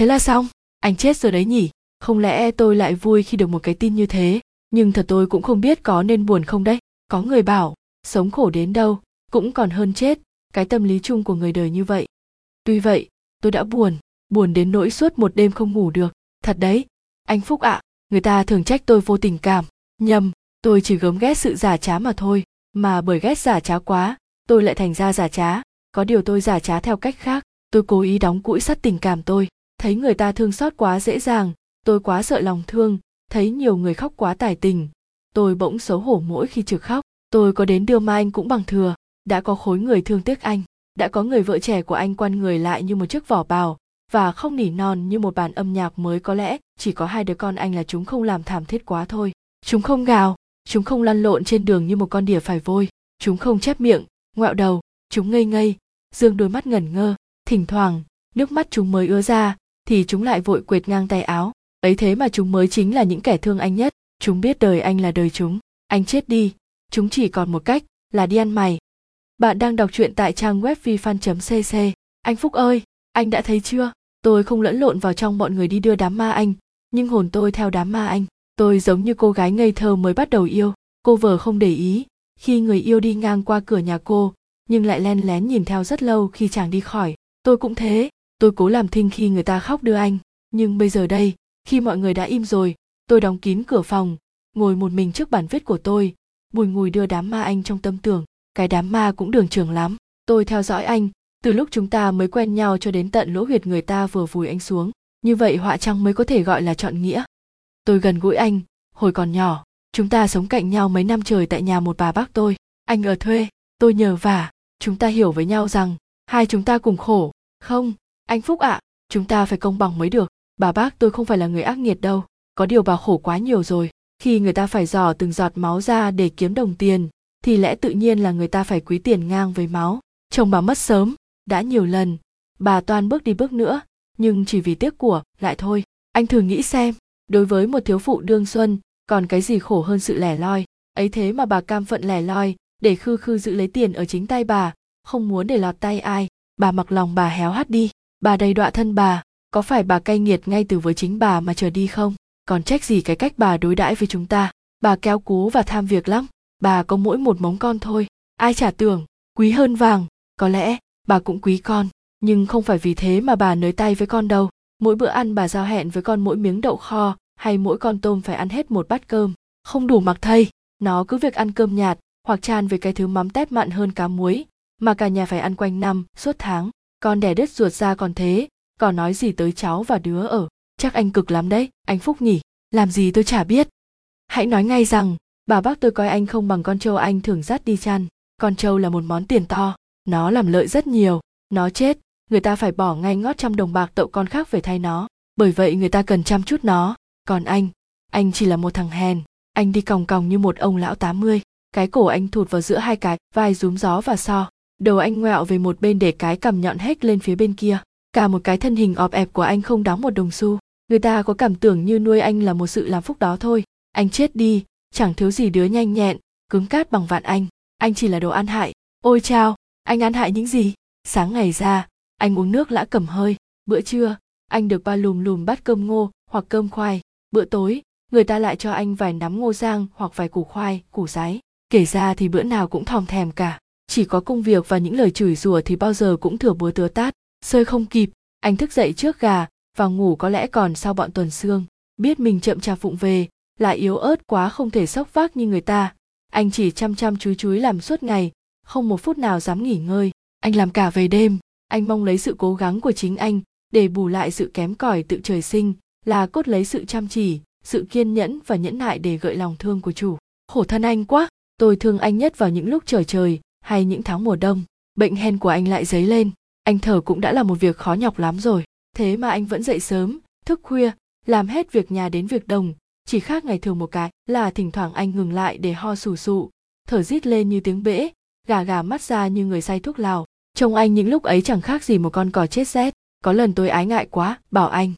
thế là xong. Anh chết rồi đấy nhỉ? Không lẽ tôi lại vui khi được một cái tin như thế? Nhưng thật tôi cũng không biết có nên buồn không đấy. Có người bảo sống khổ đến đâu cũng còn hơn chết. Cái tâm lý chung của người đời như vậy. Tuy vậy tôi đã buồn buồn đến nỗi suốt một đêm không ngủ được. Thật đấy. Anh phúc ạ à, người ta thường trách tôi vô tình cảm. Nhầm tôi chỉ gớm ghét sự giả trá mà thôi. Mà bởi ghét giả trá quá tôi lại thành ra giả trá. Có điều tôi giả trá theo cách khác. Tôi cố ý đóng cũi sắt tình cảm tôi thấy người ta thương xót quá dễ dàng, tôi quá sợ lòng thương, thấy nhiều người khóc quá tài tình. Tôi bỗng xấu hổ mỗi khi trực khóc. Tôi có đến đưa mai anh cũng bằng thừa. Đã có khối người thương tiếc anh. Đã có người vợ trẻ của anh quan người lại như một chiếc vỏ bào. Và không nỉ non như một bản âm nhạc mới có lẽ, chỉ có hai đứa con anh là chúng không làm thảm thiết quá thôi. Chúng không gào, chúng không lăn lộn trên đường như một con đỉa phải vôi. Chúng không chép miệng, ngoẹo đầu, chúng ngây ngây, dương đôi mắt ngẩn ngơ, thỉnh thoảng, nước mắt chúng mới ứa ra thì chúng lại vội quệt ngang tay áo. Ấy thế mà chúng mới chính là những kẻ thương anh nhất. Chúng biết đời anh là đời chúng. Anh chết đi. Chúng chỉ còn một cách là đi ăn mày. Bạn đang đọc truyện tại trang web vifan cc anh phúc ơi, anh đã thấy chưa? Tôi không lẫn lộn vào trong bọn người đi đưa đám ma anh. Nhưng hồn tôi theo đám ma anh. Tôi giống như cô gái ngây thơ mới bắt đầu yêu. Cô vờ không để ý. Khi người yêu đi ngang qua cửa nhà cô, nhưng lại len lén nhìn theo rất lâu khi chàng đi khỏi. Tôi cũng thế tôi cố làm thinh khi người ta khóc đưa anh. Nhưng bây giờ đây, khi mọi người đã im rồi, tôi đóng kín cửa phòng, ngồi một mình trước bản viết của tôi. Bùi ngùi đưa đám ma anh trong tâm tưởng, cái đám ma cũng đường trường lắm. Tôi theo dõi anh, từ lúc chúng ta mới quen nhau cho đến tận lỗ huyệt người ta vừa vùi anh xuống. Như vậy họa trăng mới có thể gọi là chọn nghĩa. Tôi gần gũi anh, hồi còn nhỏ, chúng ta sống cạnh nhau mấy năm trời tại nhà một bà bác tôi. Anh ở thuê, tôi nhờ vả, chúng ta hiểu với nhau rằng, hai chúng ta cùng khổ. Không anh phúc ạ à, chúng ta phải công bằng mới được. Bà bác tôi không phải là người ác nghiệt đâu. Có điều bà khổ quá nhiều rồi. Khi người ta phải dò từng giọt máu ra để kiếm đồng tiền thì lẽ tự nhiên là người ta phải quý tiền ngang với máu. Chồng bà mất sớm đã nhiều lần. Bà toan bước đi bước nữa nhưng chỉ vì tiếc của lại thôi. Anh thử nghĩ xem đối với một thiếu phụ đương xuân còn cái gì khổ hơn sự lẻ loi? Ấy thế mà bà cam phận lẻ loi để khư khư giữ lấy tiền ở chính tay bà không muốn để lọt tay ai. Bà mặc lòng bà héo hắt đi bà đầy đọa thân bà, có phải bà cay nghiệt ngay từ với chính bà mà trở đi không? Còn trách gì cái cách bà đối đãi với chúng ta? Bà kéo cú và tham việc lắm, bà có mỗi một móng con thôi. Ai chả tưởng, quý hơn vàng, có lẽ bà cũng quý con. Nhưng không phải vì thế mà bà nới tay với con đâu. Mỗi bữa ăn bà giao hẹn với con mỗi miếng đậu kho, hay mỗi con tôm phải ăn hết một bát cơm. Không đủ mặc thây nó cứ việc ăn cơm nhạt, hoặc chan với cái thứ mắm tép mặn hơn cá muối, mà cả nhà phải ăn quanh năm, suốt tháng con đẻ đứt ruột ra còn thế, còn nói gì tới cháu và đứa ở? Chắc anh cực lắm đấy, anh phúc nhỉ? Làm gì tôi chả biết. Hãy nói ngay rằng, bà bác tôi coi anh không bằng con trâu anh thường dắt đi chăn. Con trâu là một món tiền to, nó làm lợi rất nhiều. Nó chết, người ta phải bỏ ngay ngót trăm đồng bạc tậu con khác về thay nó. Bởi vậy người ta cần chăm chút nó. Còn anh anh chỉ là một thằng hèn. Anh đi còng còng như một ông lão tám mươi. Cái cổ anh thụt vào giữa hai cái, vai rúm gió và so đầu anh ngoẹo về một bên để cái cằm nhọn hết lên phía bên kia. Cả một cái thân hình ọp ẹp của anh không đóng một đồng xu. Người ta có cảm tưởng như nuôi anh là một sự làm phúc đó thôi. Anh chết đi, chẳng thiếu gì đứa nhanh nhẹn, cứng cát bằng vạn anh. Anh chỉ là đồ ăn hại. Ôi chao, anh ăn hại những gì? Sáng ngày ra, anh uống nước lã cầm hơi. Bữa trưa, anh được ba lùm lùm bát cơm ngô hoặc cơm khoai. Bữa tối, người ta lại cho anh vài nắm ngô giang hoặc vài củ khoai, củ giấy. Kể ra thì bữa nào cũng thòm thèm cả chỉ có công việc và những lời chửi rủa thì bao giờ cũng thừa búa tứa tát, sơi không kịp. Anh thức dậy trước gà và ngủ có lẽ còn sau bọn tuần xương biết mình chậm chạp phụng về lại yếu ớt quá không thể sốc vác như người ta. Anh chỉ chăm chăm chúi chúi làm suốt ngày, không một phút nào dám nghỉ ngơi. Anh làm cả về đêm, anh mong lấy sự cố gắng của chính anh để bù lại sự kém cỏi tự trời sinh, là cốt lấy sự chăm chỉ, sự kiên nhẫn và nhẫn nại để gợi lòng thương của chủ. Khổ thân anh quá, tôi thương anh nhất vào những lúc trời trời hay những tháng mùa đông, bệnh hen của anh lại dấy lên. Anh thở cũng đã là một việc khó nhọc lắm rồi. Thế mà anh vẫn dậy sớm, thức khuya, làm hết việc nhà đến việc đồng. Chỉ khác ngày thường một cái là thỉnh thoảng anh ngừng lại để ho sù sụ, thở rít lên như tiếng bể, gà gà mắt ra như người say thuốc lào. Trông anh những lúc ấy chẳng khác gì một con cò chết rét. Có lần tôi ái ngại quá, bảo anh,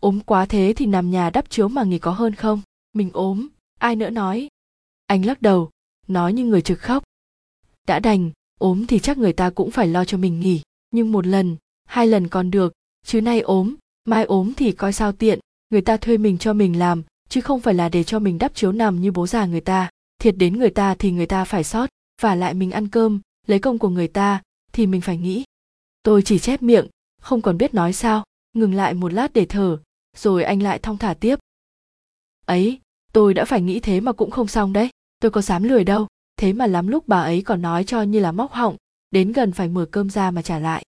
ốm quá thế thì nằm nhà đắp chiếu mà nghỉ có hơn không? Mình ốm, ai nữa nói. Anh lắc đầu, nói như người trực khóc đã đành, ốm thì chắc người ta cũng phải lo cho mình nghỉ. Nhưng một lần, hai lần còn được, chứ nay ốm, mai ốm thì coi sao tiện, người ta thuê mình cho mình làm, chứ không phải là để cho mình đắp chiếu nằm như bố già người ta. Thiệt đến người ta thì người ta phải sót, và lại mình ăn cơm, lấy công của người ta, thì mình phải nghĩ. Tôi chỉ chép miệng, không còn biết nói sao, ngừng lại một lát để thở, rồi anh lại thong thả tiếp. Ấy, tôi đã phải nghĩ thế mà cũng không xong đấy, tôi có dám lười đâu thế mà lắm lúc bà ấy còn nói cho như là móc họng, đến gần phải mở cơm ra mà trả lại.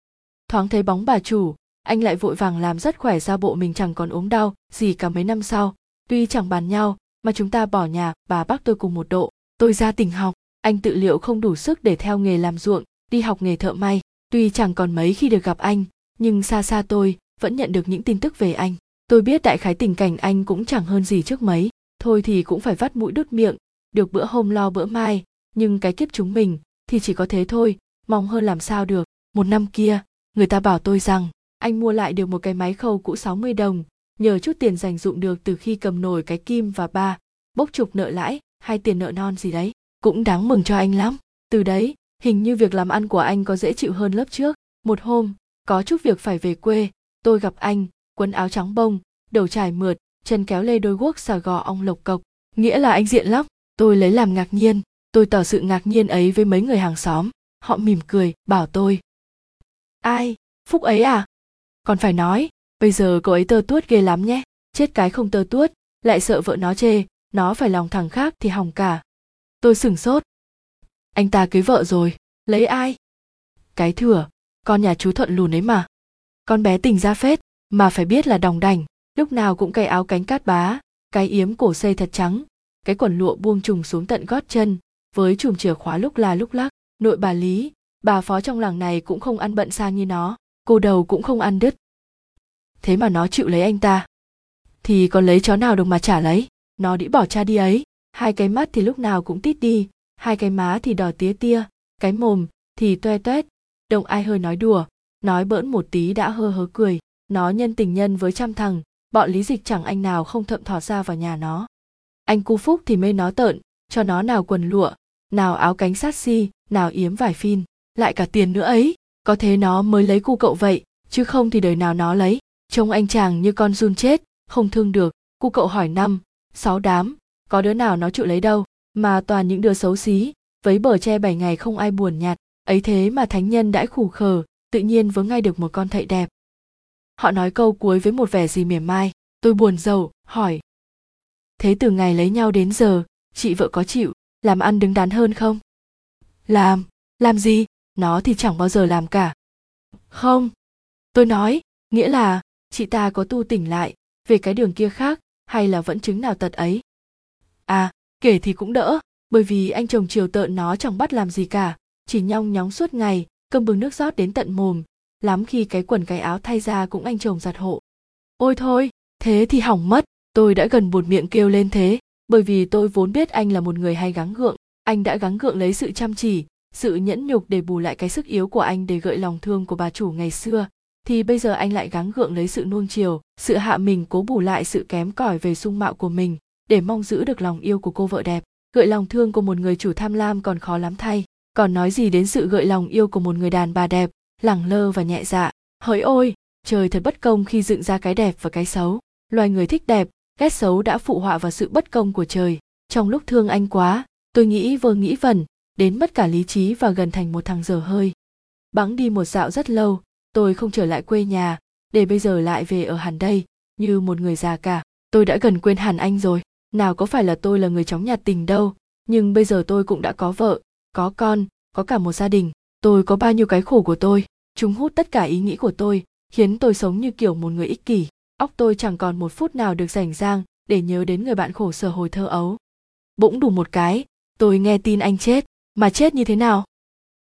Thoáng thấy bóng bà chủ, anh lại vội vàng làm rất khỏe ra bộ mình chẳng còn ốm đau, gì cả mấy năm sau. Tuy chẳng bàn nhau, mà chúng ta bỏ nhà, bà bác tôi cùng một độ. Tôi ra tỉnh học, anh tự liệu không đủ sức để theo nghề làm ruộng, đi học nghề thợ may. Tuy chẳng còn mấy khi được gặp anh, nhưng xa xa tôi, vẫn nhận được những tin tức về anh. Tôi biết đại khái tình cảnh anh cũng chẳng hơn gì trước mấy. Thôi thì cũng phải vắt mũi đứt miệng, được bữa hôm lo bữa mai nhưng cái kiếp chúng mình thì chỉ có thế thôi, mong hơn làm sao được. Một năm kia, người ta bảo tôi rằng, anh mua lại được một cái máy khâu cũ 60 đồng, nhờ chút tiền dành dụng được từ khi cầm nổi cái kim và ba, bốc trục nợ lãi, hay tiền nợ non gì đấy. Cũng đáng mừng cho anh lắm. Từ đấy, hình như việc làm ăn của anh có dễ chịu hơn lớp trước. Một hôm, có chút việc phải về quê, tôi gặp anh quần áo trắng bông, đầu trải mượt, chân kéo lê đôi guốc xà gò ong lộc cộc. Nghĩa là anh diện lắm, tôi lấy làm ngạc nhiên tôi tỏ sự ngạc nhiên ấy với mấy người hàng xóm. Họ mỉm cười, bảo tôi. Ai? Phúc ấy à? Còn phải nói, bây giờ cậu ấy tơ tuốt ghê lắm nhé. Chết cái không tơ tuốt, lại sợ vợ nó chê. Nó phải lòng thằng khác thì hỏng cả. Tôi sửng sốt. Anh ta cưới vợ rồi. Lấy ai? Cái thừa, con nhà chú thuận lùn ấy mà. Con bé tình ra phết, mà phải biết là đồng đành. Lúc nào cũng cái áo cánh cát bá, cái yếm cổ xây thật trắng. Cái quần lụa buông trùng xuống tận gót chân với chùm chìa khóa lúc là lúc lắc, nội bà lý, bà phó trong làng này cũng không ăn bận sang như nó, cô đầu cũng không ăn đứt. Thế mà nó chịu lấy anh ta. Thì còn lấy chó nào được mà trả lấy? Nó đĩ bỏ cha đi ấy. Hai cái mắt thì lúc nào cũng tít đi, hai cái má thì đỏ tía tia, cái mồm thì toe toét. Đông ai hơi nói đùa, nói bỡn một tí đã hơ hớ cười. Nó nhân tình nhân với trăm thằng, bọn lý dịch chẳng anh nào không thậm thò ra vào nhà nó. Anh cu phúc thì mê nó tợn, cho nó nào quần lụa nào áo cánh sát si nào yếm vải phin lại cả tiền nữa ấy. Có thế nó mới lấy cu cậu vậy chứ không thì đời nào nó lấy. Trông anh chàng như con run chết không thương được. Cu cậu hỏi năm sáu đám có đứa nào nó chịu lấy đâu? Mà toàn những đứa xấu xí với bờ tre bảy ngày không ai buồn nhạt. Ấy thế mà thánh nhân đãi khủ khờ tự nhiên vướng ngay được một con thậy đẹp. Họ nói câu cuối với một vẻ gì mỉa mai. Tôi buồn giàu, hỏi. Thế từ ngày lấy nhau đến giờ chị vợ có chịu? Làm ăn đứng đắn hơn không? Làm làm gì? Nó thì chẳng bao giờ làm cả. Không. Tôi nói, nghĩa là, chị ta có tu tỉnh lại, về cái đường kia khác, hay là vẫn chứng nào tật ấy? À kể thì cũng đỡ, bởi vì anh chồng chiều tợn nó chẳng bắt làm gì cả, chỉ nhong nhóng suốt ngày, cơm bưng nước rót đến tận mồm, lắm khi cái quần cái áo thay ra cũng anh chồng giặt hộ. Ôi thôi, thế thì hỏng mất, tôi đã gần buột miệng kêu lên thế bởi vì tôi vốn biết anh là một người hay gắng gượng, anh đã gắng gượng lấy sự chăm chỉ, sự nhẫn nhục để bù lại cái sức yếu của anh để gợi lòng thương của bà chủ ngày xưa. Thì bây giờ anh lại gắng gượng lấy sự nuông chiều, sự hạ mình cố bù lại sự kém cỏi về dung mạo của mình, để mong giữ được lòng yêu của cô vợ đẹp. Gợi lòng thương của một người chủ tham lam còn khó lắm thay. Còn nói gì đến sự gợi lòng yêu của một người đàn bà đẹp, lẳng lơ và nhẹ dạ. Hỡi ôi, trời thật bất công khi dựng ra cái đẹp và cái xấu. Loài người thích đẹp ghét xấu đã phụ họa vào sự bất công của trời. Trong lúc thương anh quá, tôi nghĩ vơ nghĩ vẩn, đến mất cả lý trí và gần thành một thằng dở hơi. Bẵng đi một dạo rất lâu, tôi không trở lại quê nhà, để bây giờ lại về ở hẳn đây, như một người già cả. Tôi đã gần quên hẳn anh rồi. Nào có phải là tôi là người chóng nhạt tình đâu, nhưng bây giờ tôi cũng đã có vợ, có con, có cả một gia đình. Tôi có bao nhiêu cái khổ của tôi, chúng hút tất cả ý nghĩ của tôi, khiến tôi sống như kiểu một người ích kỷ óc tôi chẳng còn một phút nào được rảnh rang để nhớ đến người bạn khổ sở hồi thơ ấu. Bỗng đủ một cái, tôi nghe tin anh chết. Mà chết như thế nào?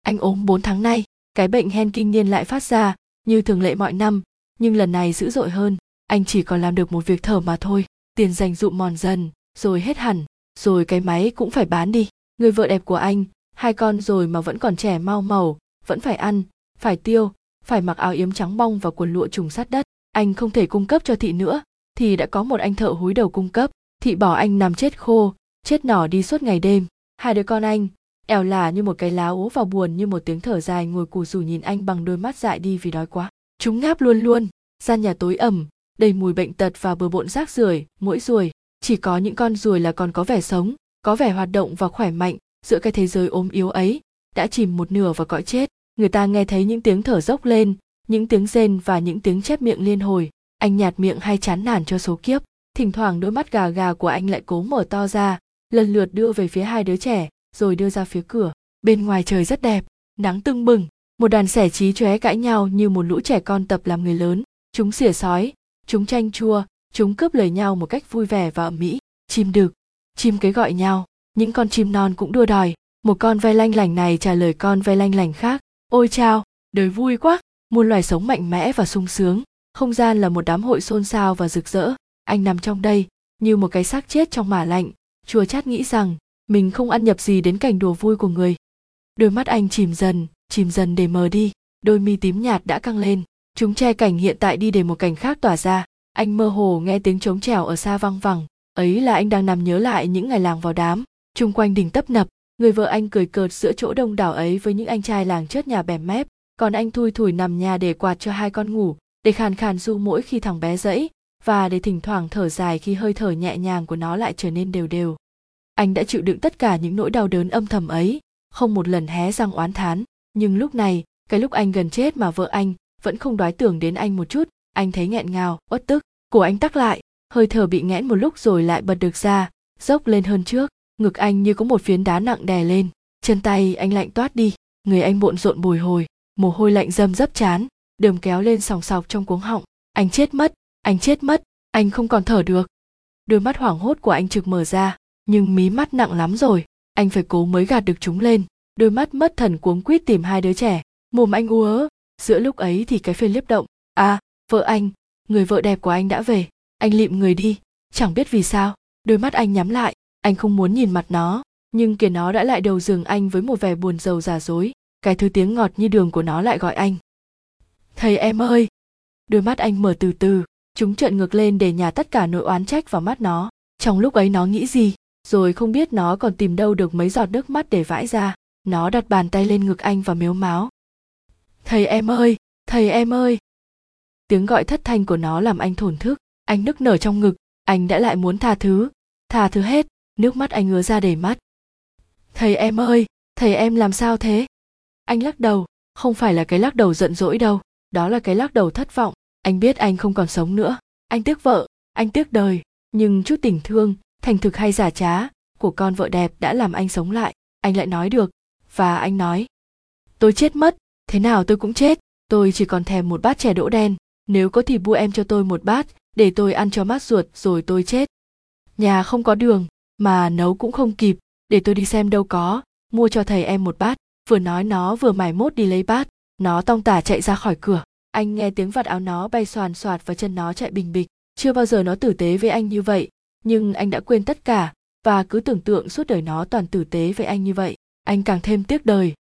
Anh ốm 4 tháng nay, cái bệnh hen kinh niên lại phát ra, như thường lệ mọi năm, nhưng lần này dữ dội hơn. Anh chỉ còn làm được một việc thở mà thôi, tiền dành dụm mòn dần, rồi hết hẳn, rồi cái máy cũng phải bán đi. Người vợ đẹp của anh, hai con rồi mà vẫn còn trẻ mau màu, vẫn phải ăn, phải tiêu, phải mặc áo yếm trắng bong và quần lụa trùng sát đất anh không thể cung cấp cho thị nữa, thì đã có một anh thợ húi đầu cung cấp. Thị bỏ anh nằm chết khô, chết nỏ đi suốt ngày đêm. Hai đứa con anh ẻo là như một cái lá ố vào buồn như một tiếng thở dài ngồi cù rủ nhìn anh bằng đôi mắt dại đi vì đói quá. Chúng ngáp luôn luôn, gian nhà tối ẩm, đầy mùi bệnh tật và bừa bộn rác rưởi mũi ruồi. Chỉ có những con ruồi là còn có vẻ sống, có vẻ hoạt động và khỏe mạnh giữa cái thế giới ốm yếu ấy, đã chìm một nửa vào cõi chết. Người ta nghe thấy những tiếng thở dốc lên những tiếng rên và những tiếng chép miệng liên hồi, anh nhạt miệng hay chán nản cho số kiếp, thỉnh thoảng đôi mắt gà gà của anh lại cố mở to ra, lần lượt đưa về phía hai đứa trẻ, rồi đưa ra phía cửa. Bên ngoài trời rất đẹp, nắng tưng bừng, một đàn sẻ trí chóe cãi nhau như một lũ trẻ con tập làm người lớn. Chúng xỉa sói, chúng tranh chua, chúng cướp lời nhau một cách vui vẻ và ẩm mỹ. Chim đực, chim cái gọi nhau, những con chim non cũng đua đòi. Một con ve lanh lành này trả lời con ve lanh lành khác, ôi chao, đời vui quá! Muôn loài sống mạnh mẽ và sung sướng. Không gian là một đám hội xôn xao và rực rỡ. Anh nằm trong đây, như một cái xác chết trong mả lạnh. Chua chát nghĩ rằng, mình không ăn nhập gì đến cảnh đùa vui của người. Đôi mắt anh chìm dần chìm dần để mờ đi. Đôi mi tím nhạt đã căng lên. Chúng che cảnh hiện tại đi để một cảnh khác tỏa ra. Anh mơ hồ nghe tiếng trống trèo ở xa văng vẳng. Ấy là anh đang nằm nhớ lại những ngày làng vào đám. Chung quanh đình tấp nập, người vợ anh cười cợt giữa chỗ đông đảo ấy với những anh trai làng chất nhà bèm mép còn anh thui thủi nằm nhà để quạt cho hai con ngủ, để khàn khàn du mỗi khi thằng bé dẫy, và để thỉnh thoảng thở dài khi hơi thở nhẹ nhàng của nó lại trở nên đều đều. Anh đã chịu đựng tất cả những nỗi đau đớn âm thầm ấy, không một lần hé răng oán thán. Nhưng lúc này, cái lúc anh gần chết mà vợ anh vẫn không đoái tưởng đến anh một chút, anh thấy nghẹn ngào, uất tức. Cổ anh tắc lại, hơi thở bị nghẽn một lúc rồi lại bật được ra, dốc lên hơn trước. Ngực anh như có một phiến đá nặng đè lên. Chân tay anh lạnh toát đi, người anh bộn rộn bồi hồi mồ hôi lạnh dâm dấp chán đờm kéo lên sòng sọc trong cuống họng. Anh chết mất, anh chết mất, anh không còn thở được. Đôi mắt hoảng hốt của anh trực mở ra, nhưng mí mắt nặng lắm rồi. Anh phải cố mới gạt được chúng lên. Đôi mắt mất thần cuống quýt tìm hai đứa trẻ. Mồm anh u ớ. Giữa lúc ấy thì cái phên liếp động. À vợ anh, người vợ đẹp của anh đã về. Anh lịm người đi. Chẳng biết vì sao, đôi mắt anh nhắm lại. Anh không muốn nhìn mặt nó, nhưng kìa nó đã lại đầu giường anh với một vẻ buồn rầu giả dối cái thứ tiếng ngọt như đường của nó lại gọi anh. Thầy em ơi! Đôi mắt anh mở từ từ, chúng trợn ngược lên để nhà tất cả nỗi oán trách vào mắt nó. Trong lúc ấy nó nghĩ gì? Rồi không biết nó còn tìm đâu được mấy giọt nước mắt để vãi ra. Nó đặt bàn tay lên ngực anh và miếu máo thầy em ơi! Thầy em ơi! Tiếng gọi thất thanh của nó làm anh thổn thức. Anh nức nở trong ngực. Anh đã lại muốn tha thứ. Tha thứ hết. Nước mắt anh ứa ra đầy mắt. Thầy em ơi! Thầy em làm sao thế? Anh lắc đầu, không phải là cái lắc đầu giận dỗi đâu, đó là cái lắc đầu thất vọng. Anh biết anh không còn sống nữa. Anh tiếc vợ, anh tiếc đời, nhưng chút tình thương, thành thực hay giả trá của con vợ đẹp đã làm anh sống lại. Anh lại nói được, và anh nói, tôi chết mất, thế nào tôi cũng chết. Tôi chỉ còn thèm một bát chè đỗ đen. Nếu có thì bua em cho tôi một bát, để tôi ăn cho mát ruột, rồi tôi chết. Nhà không có đường, mà nấu cũng không kịp, để tôi đi xem đâu có, mua cho thầy em một bát vừa nói nó vừa mải mốt đi lấy bát. Nó tong tả chạy ra khỏi cửa. Anh nghe tiếng vạt áo nó bay xoàn xoạt và chân nó chạy bình bịch. Chưa bao giờ nó tử tế với anh như vậy, nhưng anh đã quên tất cả và cứ tưởng tượng suốt đời nó toàn tử tế với anh như vậy. Anh càng thêm tiếc đời.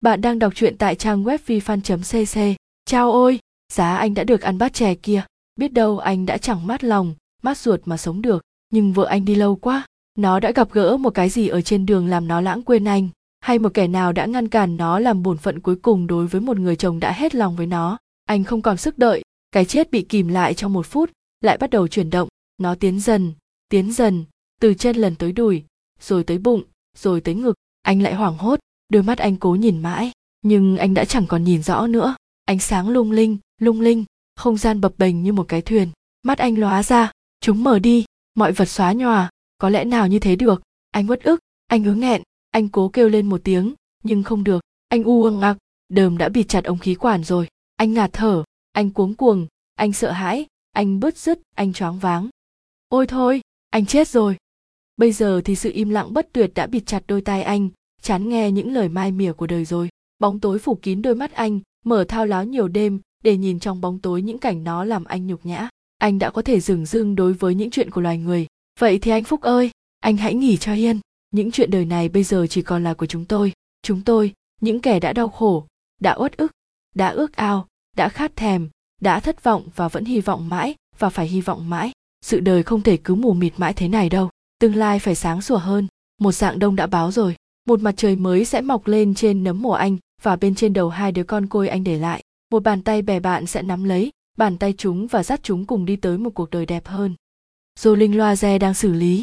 Bạn đang đọc truyện tại trang web vifan cc chao ôi, giá anh đã được ăn bát chè kia. Biết đâu anh đã chẳng mát lòng, mát ruột mà sống được. Nhưng vợ anh đi lâu quá. Nó đã gặp gỡ một cái gì ở trên đường làm nó lãng quên anh hay một kẻ nào đã ngăn cản nó làm bổn phận cuối cùng đối với một người chồng đã hết lòng với nó. Anh không còn sức đợi. Cái chết bị kìm lại trong một phút, lại bắt đầu chuyển động. Nó tiến dần tiến dần, từ chân lần tới đùi, rồi tới bụng, rồi tới ngực. Anh lại hoảng hốt, đôi mắt anh cố nhìn mãi. Nhưng anh đã chẳng còn nhìn rõ nữa. Ánh sáng lung linh lung linh, không gian bập bềnh như một cái thuyền. Mắt anh lóa ra. Chúng mở đi. Mọi vật xóa nhòa. Có lẽ nào như thế được? Anh uất ức, anh ứ nghẹn anh cố kêu lên một tiếng, nhưng không được. Anh u ưng ặc đờm đã bịt chặt ống khí quản rồi. Anh ngạt thở, anh cuống cuồng, anh sợ hãi, anh bứt rứt, anh choáng váng. Ôi thôi, anh chết rồi. Bây giờ thì sự im lặng bất tuyệt đã bịt chặt đôi tai anh, chán nghe những lời mai mỉa của đời rồi. Bóng tối phủ kín đôi mắt anh, mở thao láo nhiều đêm, để nhìn trong bóng tối những cảnh nó làm anh nhục nhã. Anh đã có thể dừng dưng đối với những chuyện của loài người. Vậy thì anh phúc ơi, anh hãy nghỉ cho yên những chuyện đời này bây giờ chỉ còn là của chúng tôi. Chúng tôi, những kẻ đã đau khổ, đã uất ức, đã ước ao, đã khát thèm, đã thất vọng và vẫn hy vọng mãi và phải hy vọng mãi. Sự đời không thể cứ mù mịt mãi thế này đâu. Tương lai phải sáng sủa hơn. Một dạng đông đã báo rồi. Một mặt trời mới sẽ mọc lên trên nấm mồ anh và bên trên đầu hai đứa con côi anh để lại. Một bàn tay bè bạn sẽ nắm lấy, bàn tay chúng và dắt chúng cùng đi tới một cuộc đời đẹp hơn. Jolin Loaze đang xử lý.